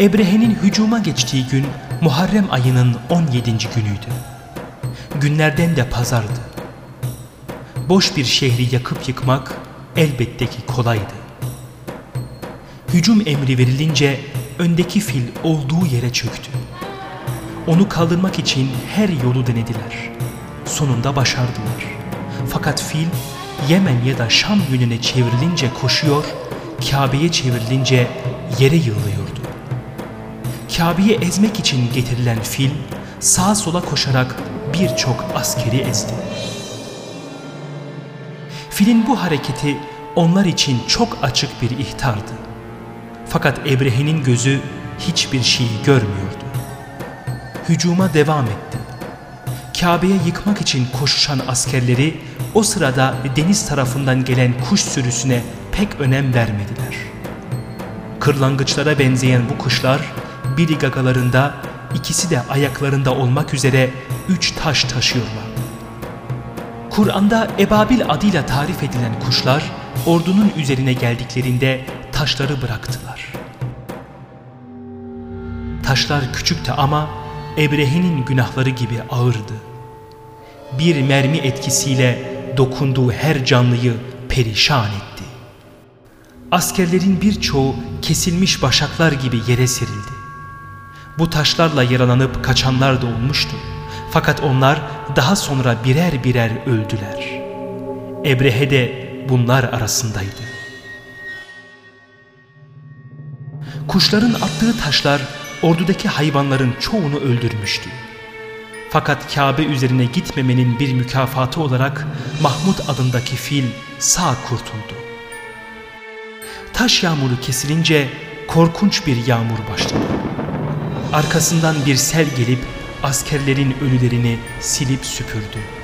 Ebrehe'nin hücuma geçtiği gün Muharrem ayının 17. günüydü. Günlerden de pazardı. Boş bir şehri yakıp yıkmak elbette ki kolaydı. Hücum emri verilince öndeki fil olduğu yere çöktü. Onu kaldırmak için her yolu denediler. Sonunda başardılar. Fakat fil Yemen ya da Şam yönüne çevrilince koşuyor, Kabe'ye çevrilince yere yığılıyordu. Kabe'yi ezmek için getirilen fil sağa sola koşarak birçok askeri ezdi. Filin bu hareketi onlar için çok açık bir ihtardı. Fakat Ebrehe'nin gözü hiçbir şeyi görmüyordu. Hücuma devam etti. Kabe'ye yıkmak için koşuşan askerleri o sırada deniz tarafından gelen kuş sürüsüne pek önem vermediler. Kırlangıçlara benzeyen bu kuşlar biri gagalarında ikisi de ayaklarında olmak üzere üç taş taşıyorlar. Kur'an'da ebabil adıyla tarif edilen kuşlar ordunun üzerine geldiklerinde taşları bıraktılar. Taşlar küçüktü ama Ebrehe'nin günahları gibi ağırdı. Bir mermi etkisiyle dokunduğu her canlıyı perişan etti. Askerlerin birçoğu kesilmiş başaklar gibi yere serildi. Bu taşlarla yaralanıp kaçanlar da olmuştu. Fakat onlar daha sonra birer birer öldüler. Ebrehe de bunlar arasındaydı. Kuşların attığı taşlar ordudaki hayvanların çoğunu öldürmüştü. Fakat Kabe üzerine gitmemenin bir mükafatı olarak Mahmud adındaki fil sağ kurtuldu. Taş yağmuru kesilince korkunç bir yağmur başladı. Arkasından bir sel gelip askerlerin ölülerini silip süpürdü.